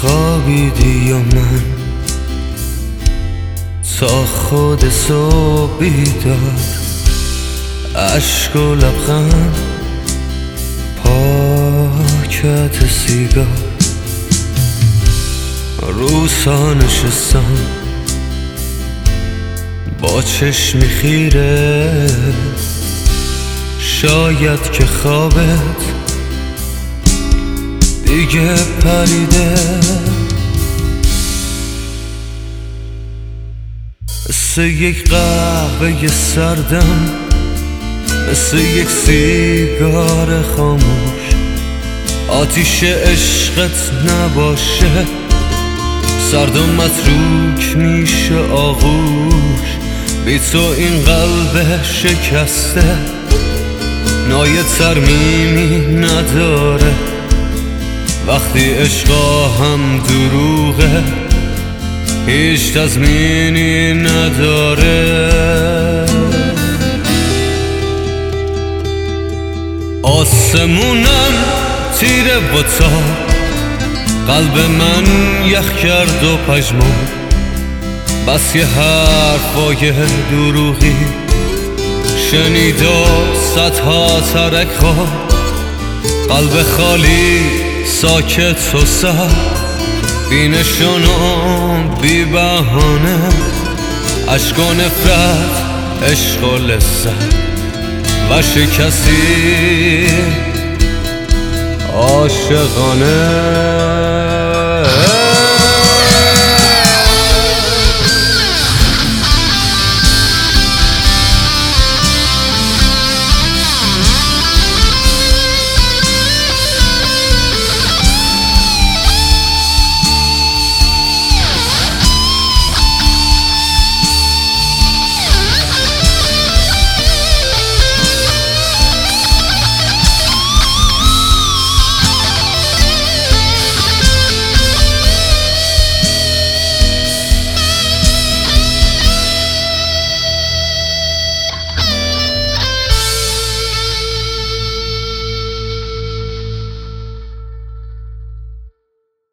خوابیدی یا من؟ تا خود صبح بیدار عشق و لبخند پاکت سیگار. روسا نشستم با چشمی خیره. شاید که خوابت دیگه پریده. مثل یک قهوه سردم. مثل یک سیگار خاموش. آتیش عشقت نباشه. سرد و متروک میشه آغوش. بی تو این قلب شکسته. نای ترمیمی نداره. وقتی عشقا هم دروغه هیچ تزمینی نداره. آسمونم تیره و قلب من یخ کرد و پژمرد بس یه حرفای دروغی شنید و صدها ترک خواه قلب خالی ساکت و سر بی بی بهانه عشق و نفرت عشق و لذت. و شکستی عاشقانه.